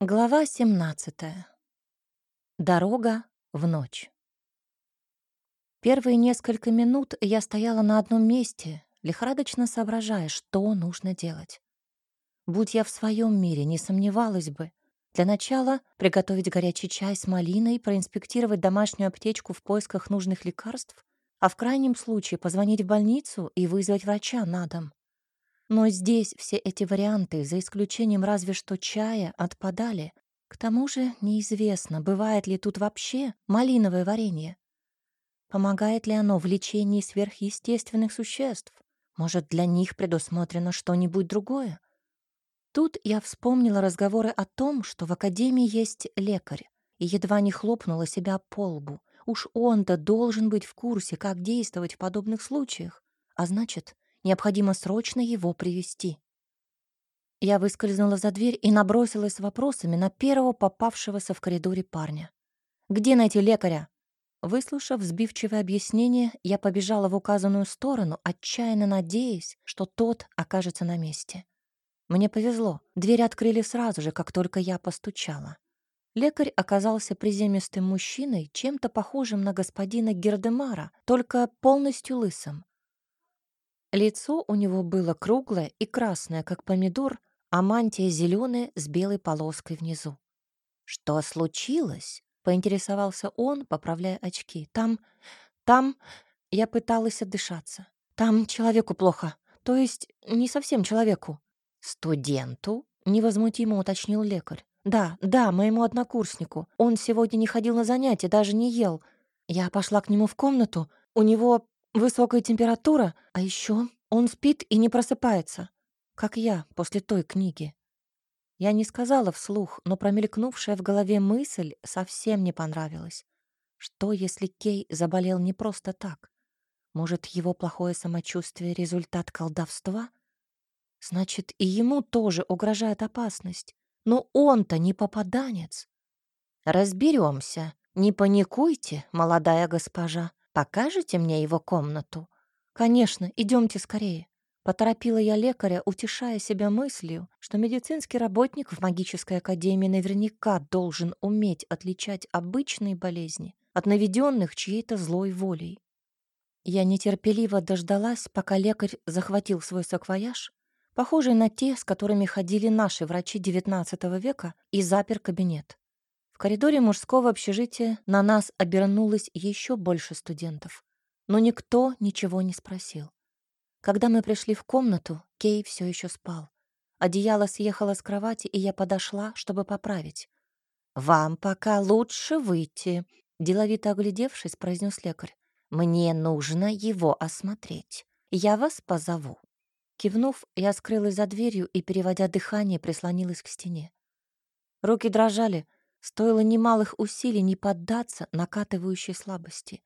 Глава 17. Дорога в ночь. Первые несколько минут я стояла на одном месте, лихорадочно соображая, что нужно делать. Будь я в своем мире, не сомневалась бы. Для начала приготовить горячий чай с малиной, проинспектировать домашнюю аптечку в поисках нужных лекарств, а в крайнем случае позвонить в больницу и вызвать врача на дом. Но здесь все эти варианты, за исключением разве что чая, отпадали. К тому же неизвестно, бывает ли тут вообще малиновое варенье. Помогает ли оно в лечении сверхъестественных существ? Может, для них предусмотрено что-нибудь другое? Тут я вспомнила разговоры о том, что в академии есть лекарь, и едва не хлопнула себя по лбу. Уж он-то должен быть в курсе, как действовать в подобных случаях. А значит, Необходимо срочно его привести. Я выскользнула за дверь и набросилась с вопросами на первого попавшегося в коридоре парня. «Где найти лекаря?» Выслушав сбивчивое объяснение, я побежала в указанную сторону, отчаянно надеясь, что тот окажется на месте. Мне повезло. Дверь открыли сразу же, как только я постучала. Лекарь оказался приземистым мужчиной, чем-то похожим на господина Гердемара, только полностью лысым. Лицо у него было круглое и красное, как помидор, а мантия зеленая с белой полоской внизу. «Что случилось?» — поинтересовался он, поправляя очки. «Там... там...» — я пыталась отдышаться. «Там человеку плохо. То есть не совсем человеку». «Студенту?» — невозмутимо уточнил лекарь. «Да, да, моему однокурснику. Он сегодня не ходил на занятия, даже не ел. Я пошла к нему в комнату. У него Высокая температура, а еще он спит и не просыпается, как я после той книги. Я не сказала вслух, но промелькнувшая в голове мысль совсем не понравилась. Что, если Кей заболел не просто так? Может, его плохое самочувствие — результат колдовства? Значит, и ему тоже угрожает опасность. Но он-то не попаданец. Разберемся. Не паникуйте, молодая госпожа. Покажете мне его комнату? Конечно, идемте скорее. Поторопила я лекаря, утешая себя мыслью, что медицинский работник в магической академии наверняка должен уметь отличать обычные болезни от наведенных чьей-то злой волей. Я нетерпеливо дождалась, пока лекарь захватил свой саквояж, похожий на те, с которыми ходили наши врачи XIX века, и запер кабинет. В коридоре мужского общежития на нас обернулось еще больше студентов, но никто ничего не спросил. Когда мы пришли в комнату, Кей все еще спал. Одеяло съехало с кровати, и я подошла, чтобы поправить. «Вам пока лучше выйти», — деловито оглядевшись, произнес лекарь. «Мне нужно его осмотреть. Я вас позову». Кивнув, я скрылась за дверью и, переводя дыхание, прислонилась к стене. Руки дрожали, Стоило немалых усилий не поддаться накатывающей слабости.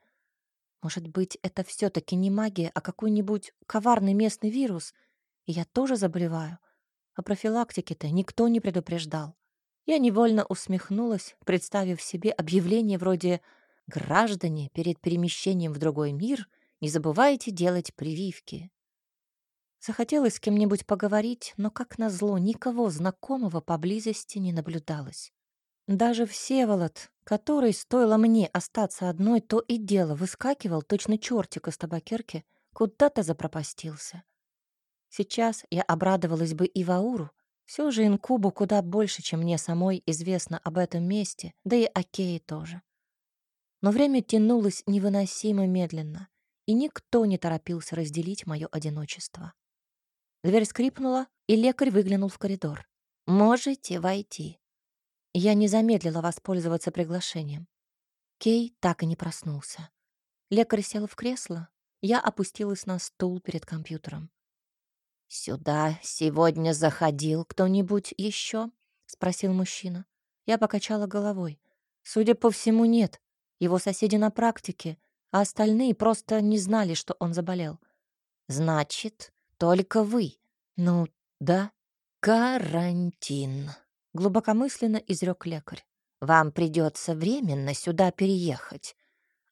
Может быть, это все таки не магия, а какой-нибудь коварный местный вирус, и я тоже заболеваю. О профилактике-то никто не предупреждал. Я невольно усмехнулась, представив себе объявление вроде «Граждане, перед перемещением в другой мир не забывайте делать прививки». Захотелось с кем-нибудь поговорить, но, как назло, никого знакомого поблизости не наблюдалось. Даже Всеволод, который, стоило мне остаться одной, то и дело выскакивал, точно чертик из табакерки, куда-то запропастился. Сейчас я обрадовалась бы и Вауру, все же инкубу куда больше, чем мне самой известно об этом месте, да и Акеи тоже. Но время тянулось невыносимо медленно, и никто не торопился разделить мое одиночество. Дверь скрипнула, и лекарь выглянул в коридор. «Можете войти», я не замедлила воспользоваться приглашением. Кей так и не проснулся. Лекарь сел в кресло, я опустилась на стул перед компьютером. «Сюда сегодня заходил кто-нибудь еще?» — спросил мужчина. Я покачала головой. Судя по всему, нет. Его соседи на практике, а остальные просто не знали, что он заболел. «Значит, только вы?» «Ну, да». «Карантин», глубокомысленно изрек лекарь. Вам придется временно сюда переехать.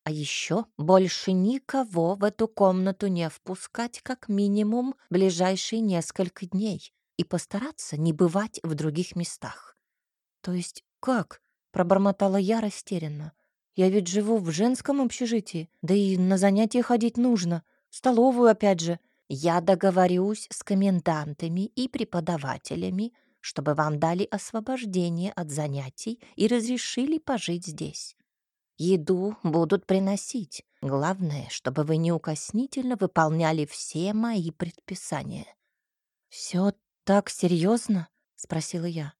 А еще больше никого в эту комнату не впускать как минимум ближайшие несколько дней и постараться не бывать в других местах. То есть как? Пробормотала я растерянно. Я ведь живу в женском общежитии, да и на занятия ходить нужно. Столовую опять же. Я договорюсь с комендантами и преподавателями, чтобы вам дали освобождение от занятий и разрешили пожить здесь. Еду будут приносить. Главное, чтобы вы неукоснительно выполняли все мои предписания. Все так серьезно? спросила я.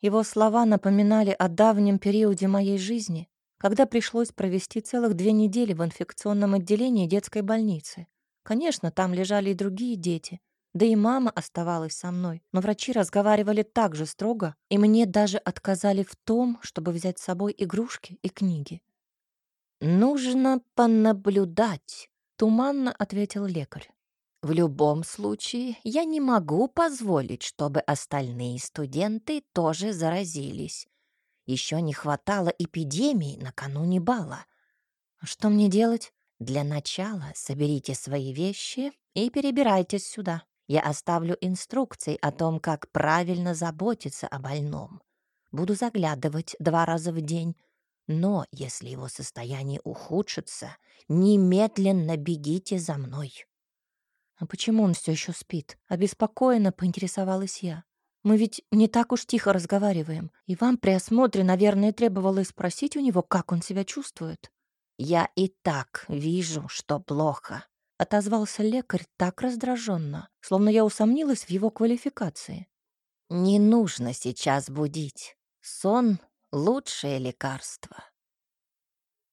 Его слова напоминали о давнем периоде моей жизни, когда пришлось провести целых две недели в инфекционном отделении детской больницы. Конечно, там лежали и другие дети, да и мама оставалась со мной, но врачи разговаривали так же строго, и мне даже отказали в том, чтобы взять с собой игрушки и книги. «Нужно понаблюдать», — туманно ответил лекарь. В любом случае, я не могу позволить, чтобы остальные студенты тоже заразились. Еще не хватало эпидемии накануне бала. Что мне делать? Для начала соберите свои вещи и перебирайтесь сюда. Я оставлю инструкции о том, как правильно заботиться о больном. Буду заглядывать два раза в день. Но если его состояние ухудшится, немедленно бегите за мной. А почему он все еще спит? Обеспокоенно поинтересовалась я. Мы ведь не так уж тихо разговариваем, и вам при осмотре, наверное, требовалось спросить у него, как он себя чувствует. Я и так вижу, что плохо, отозвался лекарь так раздраженно, словно я усомнилась в его квалификации. Не нужно сейчас будить. Сон — лучшее лекарство.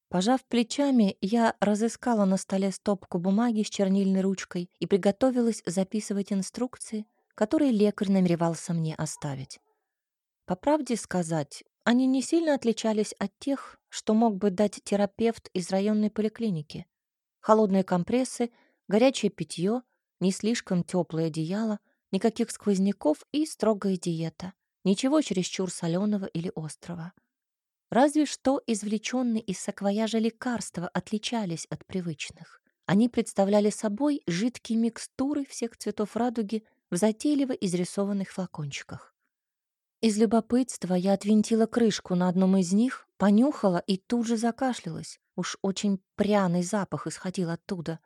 Пожав плечами, я разыскала на столе стопку бумаги с чернильной ручкой и приготовилась записывать инструкции, которые лекарь намеревался мне оставить. По правде сказать, они не сильно отличались от тех, что мог бы дать терапевт из районной поликлиники. Холодные компрессы, горячее питье, не слишком теплое одеяло, никаких сквозняков и строгая диета. Ничего чересчур соленого или острого. Разве что извлеченные из саквояжа лекарства отличались от привычных. Они представляли собой жидкие микстуры всех цветов радуги в затейливо изрисованных флакончиках. Из любопытства я отвинтила крышку на одном из них, понюхала и тут же закашлялась. Уж очень пряный запах исходил оттуда.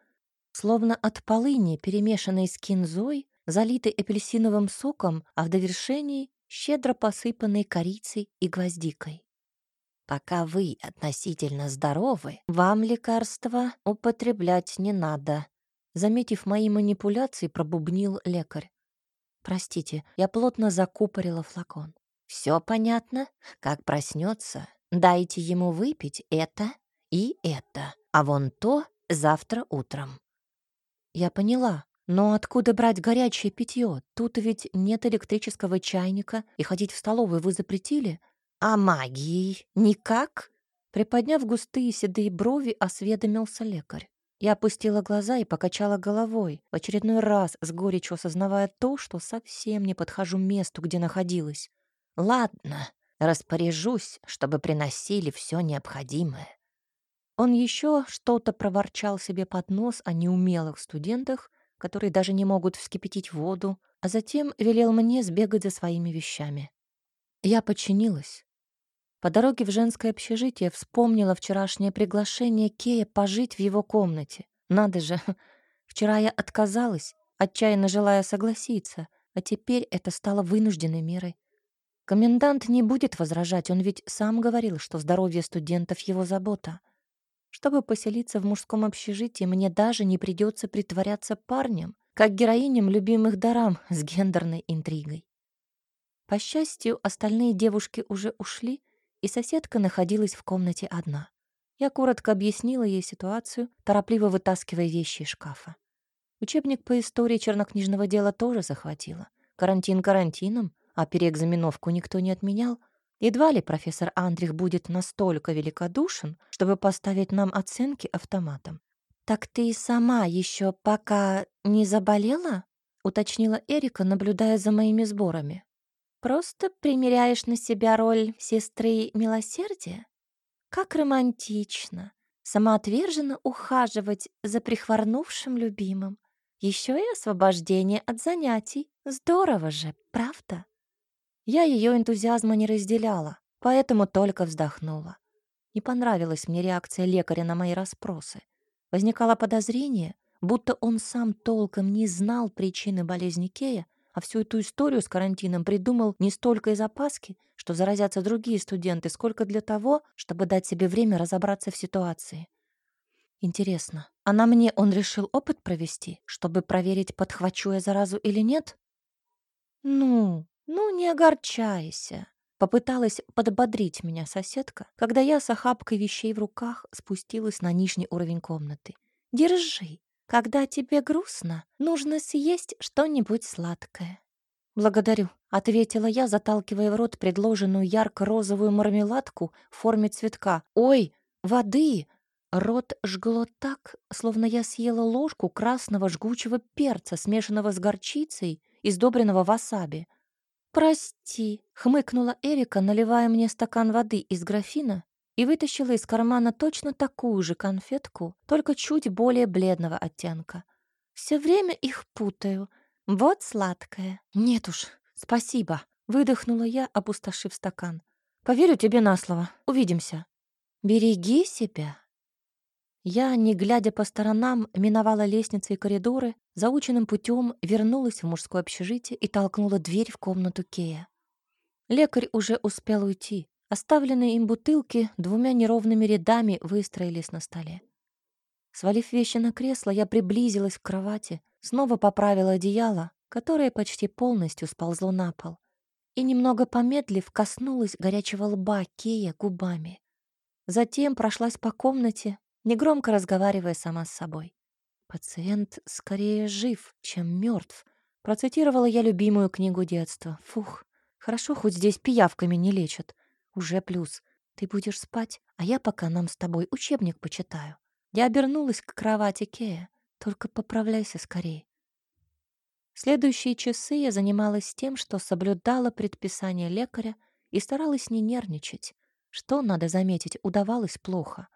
Словно от полыни, перемешанной с кинзой, залитой апельсиновым соком, а в довершении щедро посыпанной корицей и гвоздикой. Пока вы относительно здоровы, вам лекарства употреблять не надо. Заметив мои манипуляции, пробубнил лекарь. Простите, я плотно закупорила флакон. Все понятно? Как проснется, дайте ему выпить это и это, а вон то завтра утром. Я поняла, но откуда брать горячее питье? Тут ведь нет электрического чайника, и ходить в столовую вы запретили. «А магией никак?» Приподняв густые седые брови, осведомился лекарь. Я опустила глаза и покачала головой, в очередной раз с горечью осознавая то, что совсем не подхожу месту, где находилась. «Ладно, распоряжусь, чтобы приносили все необходимое». Он еще что-то проворчал себе под нос о неумелых студентах, которые даже не могут вскипятить воду, а затем велел мне сбегать за своими вещами. Я подчинилась, по дороге в женское общежитие вспомнила вчерашнее приглашение Кея пожить в его комнате. Надо же, вчера я отказалась, отчаянно желая согласиться, а теперь это стало вынужденной мерой. Комендант не будет возражать, он ведь сам говорил, что здоровье студентов — его забота. Чтобы поселиться в мужском общежитии, мне даже не придется притворяться парнем, как героиням любимых дарам с гендерной интригой. По счастью, остальные девушки уже ушли, и соседка находилась в комнате одна. Я коротко объяснила ей ситуацию, торопливо вытаскивая вещи из шкафа. Учебник по истории чернокнижного дела тоже захватила. Карантин карантином, а переэкзаменовку никто не отменял. Едва ли профессор Андрих будет настолько великодушен, чтобы поставить нам оценки автоматом. «Так ты и сама еще пока не заболела?» — уточнила Эрика, наблюдая за моими сборами. Просто примеряешь на себя роль сестры милосердия? Как романтично. Самоотверженно ухаживать за прихворнувшим любимым. Еще и освобождение от занятий. Здорово же, правда? Я ее энтузиазма не разделяла, поэтому только вздохнула. Не понравилась мне реакция лекаря на мои расспросы. Возникало подозрение, будто он сам толком не знал причины болезни Кея, а всю эту историю с карантином придумал не столько из опаски, что заразятся другие студенты, сколько для того, чтобы дать себе время разобраться в ситуации. Интересно, а на мне он решил опыт провести, чтобы проверить, подхвачу я заразу или нет? Ну, ну не огорчайся. Попыталась подбодрить меня соседка, когда я с охапкой вещей в руках спустилась на нижний уровень комнаты. Держи, когда тебе грустно, нужно съесть что-нибудь сладкое. «Благодарю», — ответила я, заталкивая в рот предложенную ярко-розовую мармеладку в форме цветка. «Ой, воды!» Рот жгло так, словно я съела ложку красного жгучего перца, смешанного с горчицей и сдобренного васаби. «Прости», — хмыкнула Эрика, наливая мне стакан воды из графина и вытащила из кармана точно такую же конфетку, только чуть более бледного оттенка. Все время их путаю. Вот сладкая. Нет уж, спасибо, выдохнула я, опустошив стакан. Поверю тебе на слово. Увидимся. Береги себя. Я, не глядя по сторонам, миновала лестницы и коридоры, заученным путем вернулась в мужское общежитие и толкнула дверь в комнату Кея. Лекарь уже успел уйти. Оставленные им бутылки двумя неровными рядами выстроились на столе. Свалив вещи на кресло, я приблизилась к кровати, снова поправила одеяло, которое почти полностью сползло на пол, и, немного помедлив, коснулась горячего лба Кея губами. Затем прошлась по комнате, негромко разговаривая сама с собой. «Пациент скорее жив, чем мертв», процитировала я любимую книгу детства. Фух, хорошо, хоть здесь пиявками не лечат. Уже плюс. Ты будешь спать, а я пока нам с тобой учебник почитаю. Я обернулась к кровати Кея. Только поправляйся скорее. Следующие часы я занималась тем, что соблюдала предписание лекаря и старалась не нервничать. Что, надо заметить, удавалось плохо.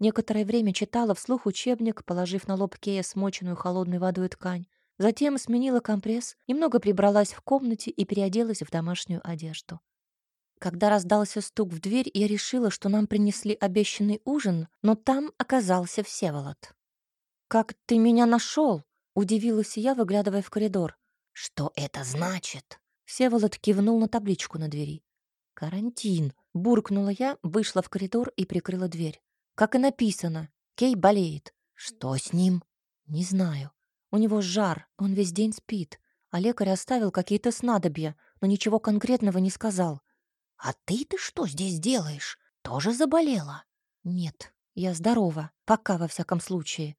Некоторое время читала вслух учебник, положив на лоб Кея смоченную холодной водой ткань. Затем сменила компресс, немного прибралась в комнате и переоделась в домашнюю одежду. Когда раздался стук в дверь, я решила, что нам принесли обещанный ужин, но там оказался Всеволод. «Как ты меня нашел? удивилась я, выглядывая в коридор. «Что это значит?» Всеволод кивнул на табличку на двери. «Карантин», — буркнула я, вышла в коридор и прикрыла дверь. «Как и написано, Кей болеет». «Что с ним?» «Не знаю. У него жар, он весь день спит, а лекарь оставил какие-то снадобья, но ничего конкретного не сказал. «А ты-то что здесь делаешь? Тоже заболела?» «Нет, я здорова, пока во всяком случае».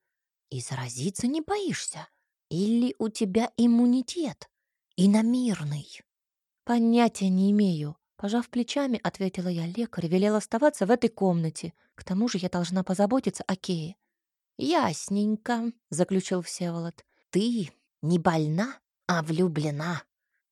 «И заразиться не боишься? Или у тебя иммунитет? Иномирный?» «Понятия не имею», — пожав плечами, ответила я. Лекарь велел оставаться в этой комнате. К тому же я должна позаботиться о Кее. «Ясненько», — заключил Всеволод. «Ты не больна, а влюблена.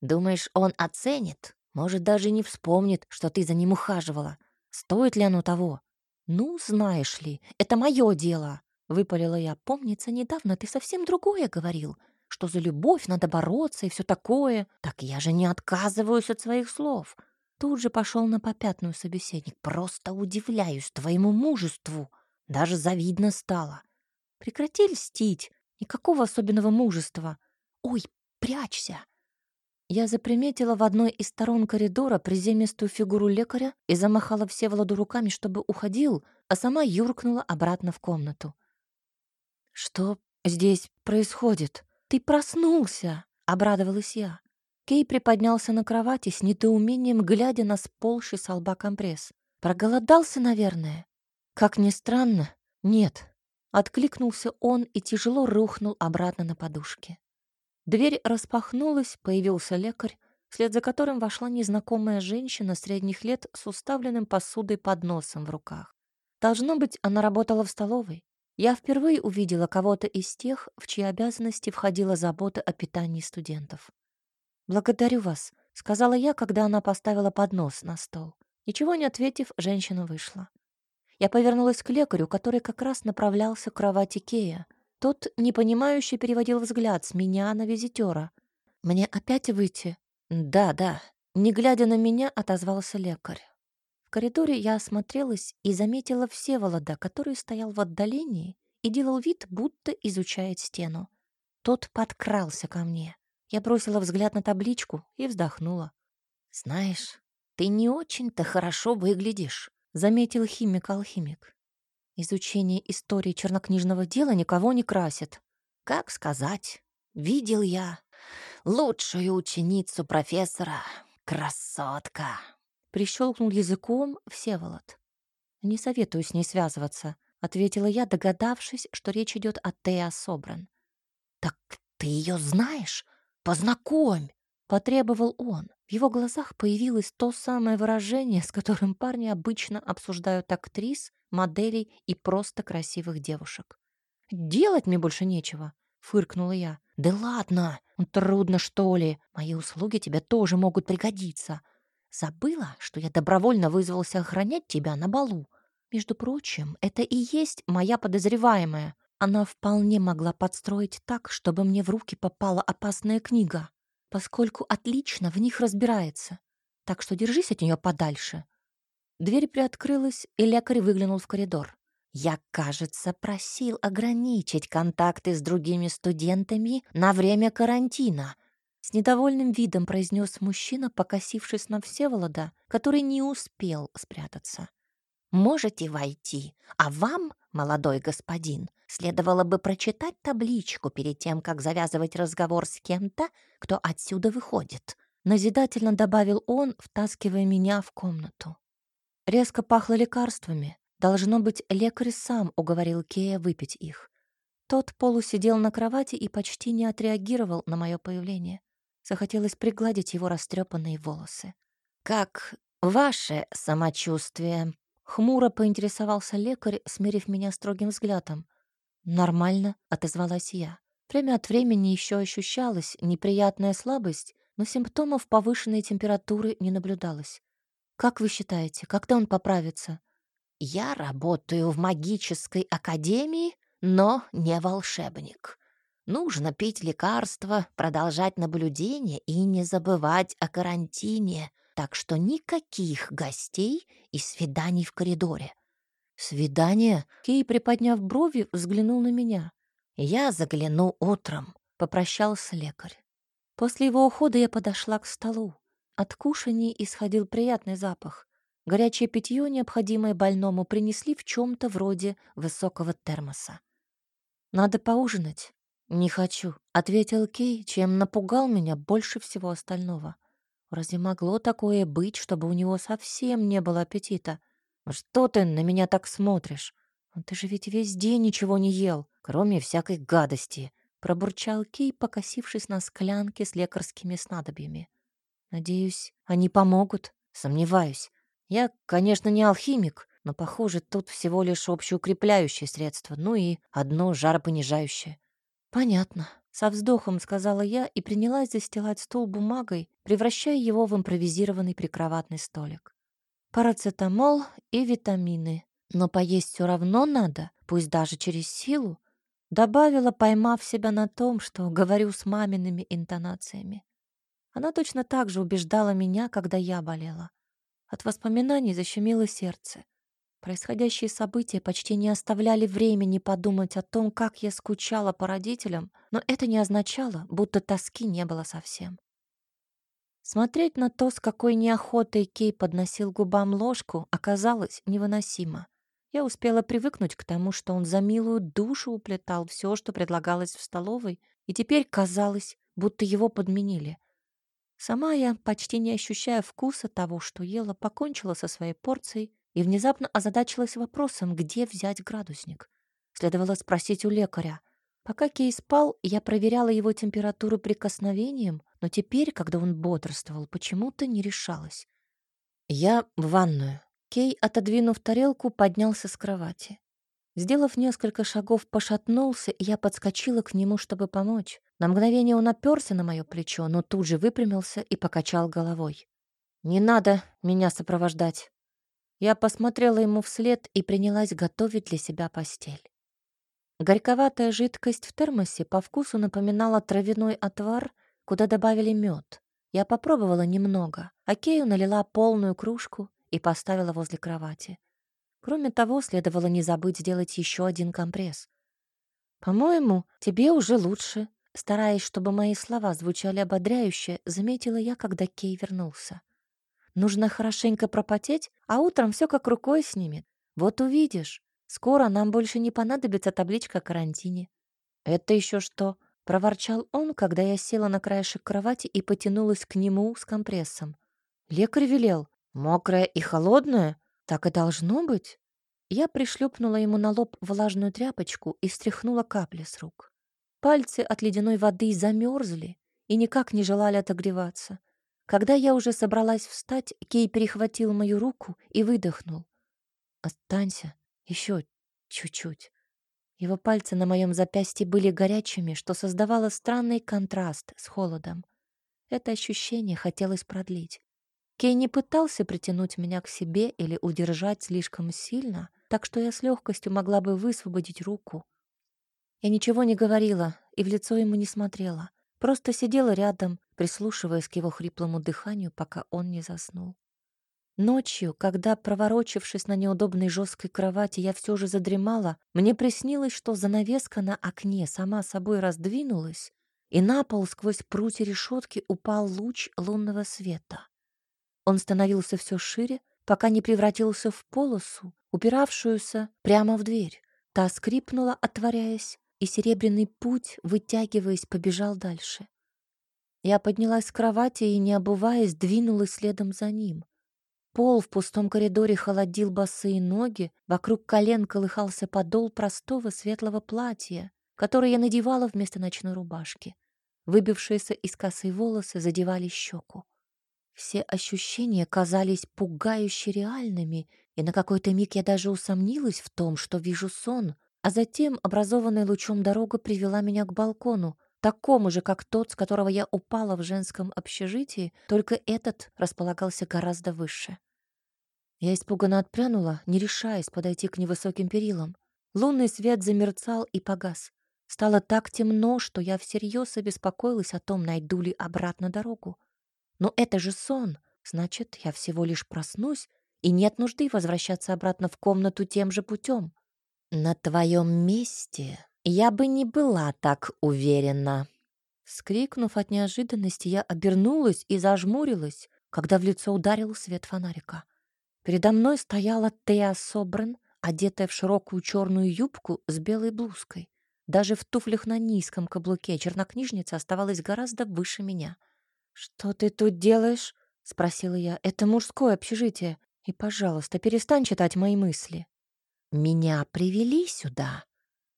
Думаешь, он оценит, может, даже не вспомнит, что ты за ним ухаживала. Стоит ли оно того? Ну, знаешь ли, это мое дело, выпалила я. Помнится, недавно ты совсем другое говорил, что за любовь надо бороться и все такое. Так я же не отказываюсь от своих слов. Тут же пошел на попятную собеседник. Просто удивляюсь твоему мужеству. Даже завидно стало. Прекрати льстить. Никакого особенного мужества. Ой, прячься. Я заприметила в одной из сторон коридора приземистую фигуру лекаря и замахала Всеволоду руками, чтобы уходил, а сама юркнула обратно в комнату. «Что здесь происходит? Ты проснулся!» — обрадовалась я. Кей приподнялся на кровати с недоумением, глядя на сползший с лба компресс. «Проголодался, наверное?» «Как ни странно, нет». Откликнулся он и тяжело рухнул обратно на подушке. Дверь распахнулась, появился лекарь, вслед за которым вошла незнакомая женщина средних лет с уставленным посудой подносом в руках. Должно быть, она работала в столовой. Я впервые увидела кого-то из тех, в чьи обязанности входила забота о питании студентов. «Благодарю вас», — сказала я, когда она поставила поднос на стол. Ничего не ответив, женщина вышла. Я повернулась к лекарю, который как раз направлялся к кровати Кея. Тот непонимающе переводил взгляд с меня на визитера. «Мне опять выйти?» «Да, да. Не глядя на меня, отозвался лекарь. В коридоре я осмотрелась и заметила Всеволода, который стоял в отдалении и делал вид, будто изучает стену. Тот подкрался ко мне. Я бросила взгляд на табличку и вздохнула. «Знаешь, ты не очень-то хорошо выглядишь», — заметил химик-алхимик. «Изучение истории чернокнижного дела никого не красит». «Как сказать? Видел я лучшую ученицу профессора. Красотка!» Прищелкнул языком Всеволод. «Не советую с ней связываться», — ответила я, догадавшись, что речь идет о Теа Собран. «Так ты ее знаешь? Познакомь!» — потребовал он. В его глазах появилось то самое выражение, с которым парни обычно обсуждают актрис, моделей и просто красивых девушек. «Делать мне больше нечего», — фыркнула я. «Да ладно, трудно, что ли? Мои услуги тебе тоже могут пригодиться. Забыла, что я добровольно вызвался охранять тебя на балу. Между прочим, это и есть моя подозреваемая. Она вполне могла подстроить так, чтобы мне в руки попала опасная книга, поскольку отлично в них разбирается. Так что держись от нее подальше. Дверь приоткрылась, и лекарь выглянул в коридор. Я, кажется, просил ограничить контакты с другими студентами на время карантина. С недовольным видом произнес мужчина, покосившись на Всеволода, который не успел спрятаться. «Можете войти, а вам, молодой господин, Следовало бы прочитать табличку перед тем, как завязывать разговор с кем-то, кто отсюда выходит. Назидательно добавил он, втаскивая меня в комнату. Резко пахло лекарствами. Должно быть, лекарь сам уговорил Кея выпить их. Тот полусидел на кровати и почти не отреагировал на мое появление. Захотелось пригладить его растрепанные волосы. «Как ваше самочувствие?» Хмуро поинтересовался лекарь, смерив меня строгим взглядом. «Нормально», — отозвалась я. Время от времени еще ощущалась неприятная слабость, но симптомов повышенной температуры не наблюдалось. «Как вы считаете, когда он поправится?» «Я работаю в магической академии, но не волшебник. Нужно пить лекарства, продолжать наблюдение и не забывать о карантине, так что никаких гостей и свиданий в коридоре. «Свидание?» Кей, приподняв брови, взглянул на меня. «Я загляну утром», — попрощался лекарь. После его ухода я подошла к столу. От кушаний исходил приятный запах. Горячее питье, необходимое больному, принесли в чем то вроде высокого термоса. «Надо поужинать». «Не хочу», — ответил Кей, чем напугал меня больше всего остального. Разве могло такое быть, чтобы у него совсем не было аппетита? «Что ты на меня так смотришь? Ты же ведь весь день ничего не ел, кроме всякой гадости», — пробурчал Кей, покосившись на склянке с лекарскими снадобьями. «Надеюсь, они помогут?» «Сомневаюсь. Я, конечно, не алхимик, но, похоже, тут всего лишь общеукрепляющее средство, ну и одно жаропонижающее». «Понятно», — со вздохом сказала я и принялась застилать стол бумагой, превращая его в импровизированный прикроватный столик парацетамол и витамины. Но поесть все равно надо, пусть даже через силу. Добавила, поймав себя на том, что говорю с мамиными интонациями. Она точно так же убеждала меня, когда я болела. От воспоминаний защемило сердце. Происходящие события почти не оставляли времени подумать о том, как я скучала по родителям, но это не означало, будто тоски не было совсем. Смотреть на то, с какой неохотой Кей подносил губам ложку, оказалось невыносимо. Я успела привыкнуть к тому, что он за милую душу уплетал все, что предлагалось в столовой, и теперь казалось, будто его подменили. Сама я, почти не ощущая вкуса того, что ела, покончила со своей порцией и внезапно озадачилась вопросом, где взять градусник. Следовало спросить у лекаря — Пока Кей спал, я проверяла его температуру прикосновением, но теперь, когда он бодрствовал, почему-то не решалась. Я в ванную. Кей, отодвинув тарелку, поднялся с кровати. Сделав несколько шагов, пошатнулся, и я подскочила к нему, чтобы помочь. На мгновение он оперся на мое плечо, но тут же выпрямился и покачал головой. «Не надо меня сопровождать». Я посмотрела ему вслед и принялась готовить для себя постель. Горьковатая жидкость в термосе по вкусу напоминала травяной отвар, куда добавили мед. Я попробовала немного, а Кею налила полную кружку и поставила возле кровати. Кроме того, следовало не забыть сделать еще один компресс. «По-моему, тебе уже лучше», стараясь, чтобы мои слова звучали ободряюще, заметила я, когда Кей вернулся. «Нужно хорошенько пропотеть, а утром все как рукой снимет. Вот увидишь, скоро нам больше не понадобится табличка о карантине». «Это еще что?» — проворчал он, когда я села на краешек кровати и потянулась к нему с компрессом. «Лекарь велел. Мокрая и холодная? Так и должно быть?» Я пришлепнула ему на лоб влажную тряпочку и стряхнула капли с рук. Пальцы от ледяной воды замерзли и никак не желали отогреваться. Когда я уже собралась встать, Кей перехватил мою руку и выдохнул. «Останься еще чуть-чуть». Его пальцы на моем запястье были горячими, что создавало странный контраст с холодом. Это ощущение хотелось продлить. Кей не пытался притянуть меня к себе или удержать слишком сильно, так что я с легкостью могла бы высвободить руку. Я ничего не говорила и в лицо ему не смотрела, просто сидела рядом, прислушиваясь к его хриплому дыханию, пока он не заснул. Ночью, когда, проворочившись на неудобной жесткой кровати, я все же задремала, мне приснилось, что занавеска на окне сама собой раздвинулась, и на пол сквозь прутья решетки упал луч лунного света. Он становился все шире, пока не превратился в полосу, упиравшуюся прямо в дверь. Та скрипнула, отворяясь, и серебряный путь, вытягиваясь, побежал дальше. Я поднялась с кровати и, не обуваясь, двинулась следом за ним. Пол в пустом коридоре холодил босые ноги, вокруг колен колыхался подол простого светлого платья, которое я надевала вместо ночной рубашки. Выбившиеся из косы волосы задевали щеку. Все ощущения казались пугающе реальными, и на какой-то миг я даже усомнилась в том, что вижу сон, а затем образованная лучом дорога привела меня к балкону, такому же, как тот, с которого я упала в женском общежитии, только этот располагался гораздо выше. Я испуганно отпрянула, не решаясь подойти к невысоким перилам. Лунный свет замерцал и погас. Стало так темно, что я всерьез обеспокоилась о том, найду ли обратно дорогу. Но это же сон. Значит, я всего лишь проснусь, и нет нужды возвращаться обратно в комнату тем же путем. На твоем месте я бы не была так уверена. Скрикнув от неожиданности, я обернулась и зажмурилась, когда в лицо ударил свет фонарика. Передо мной стояла Теа Собран, одетая в широкую черную юбку с белой блузкой. Даже в туфлях на низком каблуке чернокнижница оставалась гораздо выше меня — «Что ты тут делаешь?» — спросила я. «Это мужское общежитие. И, пожалуйста, перестань читать мои мысли». «Меня привели сюда.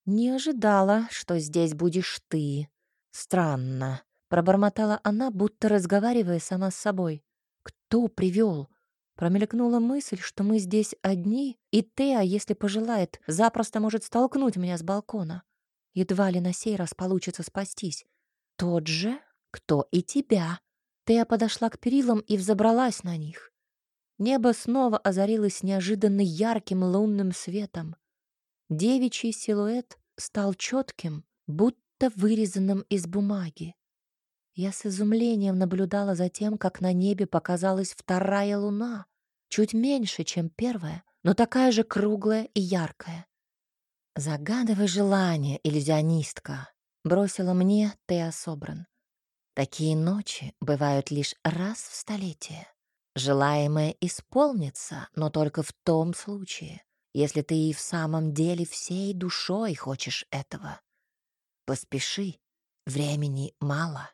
Не ожидала, что здесь будешь ты. Странно», — пробормотала она, будто разговаривая сама с собой. «Кто привел?» Промелькнула мысль, что мы здесь одни, и Теа, если пожелает, запросто может столкнуть меня с балкона. Едва ли на сей раз получится спастись. Тот же, кто и тебя. Тея подошла к перилам и взобралась на них. Небо снова озарилось неожиданно ярким лунным светом. Девичий силуэт стал четким, будто вырезанным из бумаги. Я с изумлением наблюдала за тем, как на небе показалась вторая луна, чуть меньше, чем первая, но такая же круглая и яркая. «Загадывай желание, иллюзионистка», — бросила мне Теа Собран. Такие ночи бывают лишь раз в столетие. Желаемое исполнится, но только в том случае, если ты и в самом деле всей душой хочешь этого. Поспеши, времени мало.